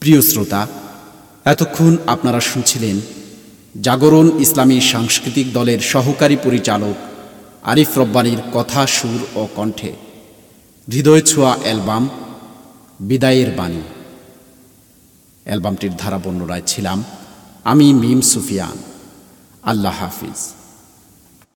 প্রিয় শ্রোতা, এতক্ষণ আপনারা শুনছিলেন জাগরণ ইসলামী সাংস্কৃতিক দলের সহকারী পরিচালক আরিফ রব্বানির কথা, সুর ও কণ্ঠে। হৃদয় ছোঁয়া অ্যালবাম, বিদায়ের বাণী। অ্যালবামটির ধারা বর্ণনায় ছিলাম আমি মিম সুফিয়ান। আল্লাহ হাফিজ।